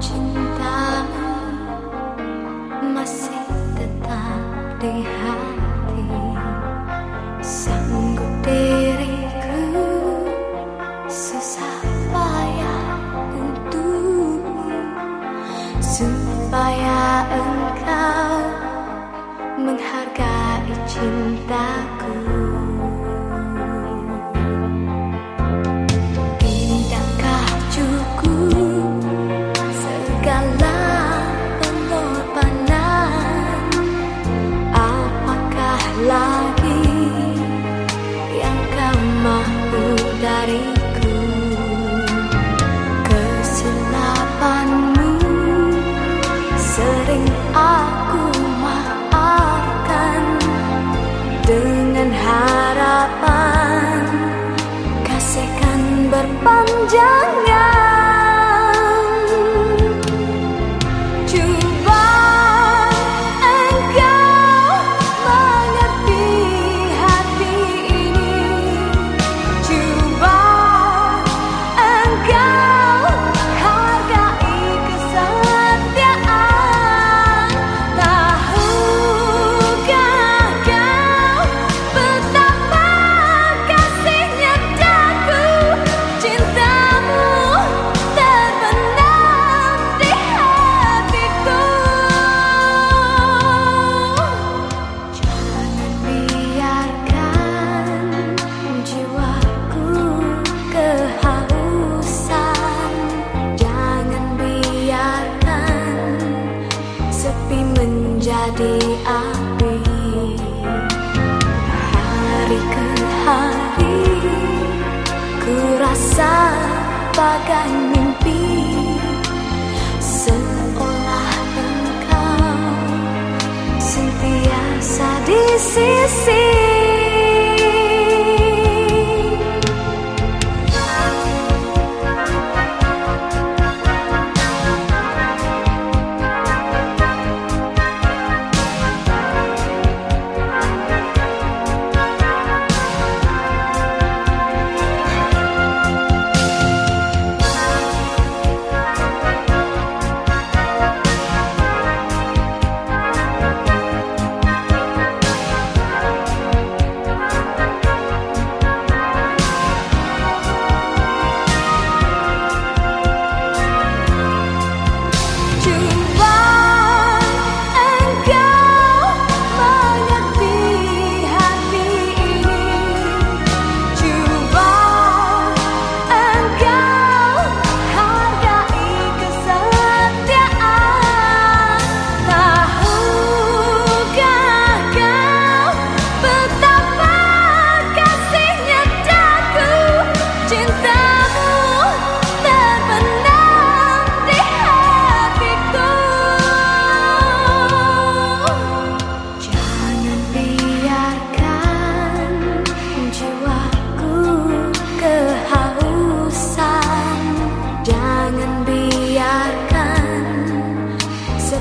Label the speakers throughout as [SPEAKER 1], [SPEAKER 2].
[SPEAKER 1] Cinta masih tetap di hati sanggup diriku susah payah untuk supaya engkau menghargai cinta. menjadi api. Hari ke hari Ku rasa bagai mimpi. Seolah engkau Sentiasa di sisi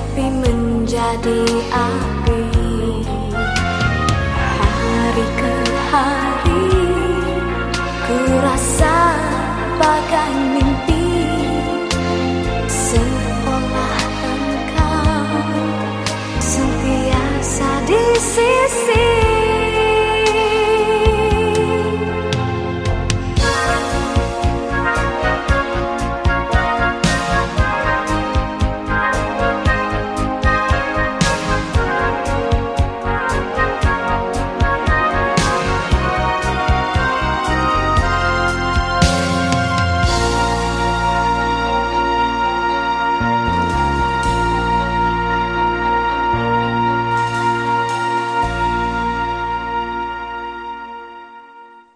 [SPEAKER 1] sepi menjadi api. Hari ke hari ku rasa bagai mimpi. Seolah engkau sentiasa di sisi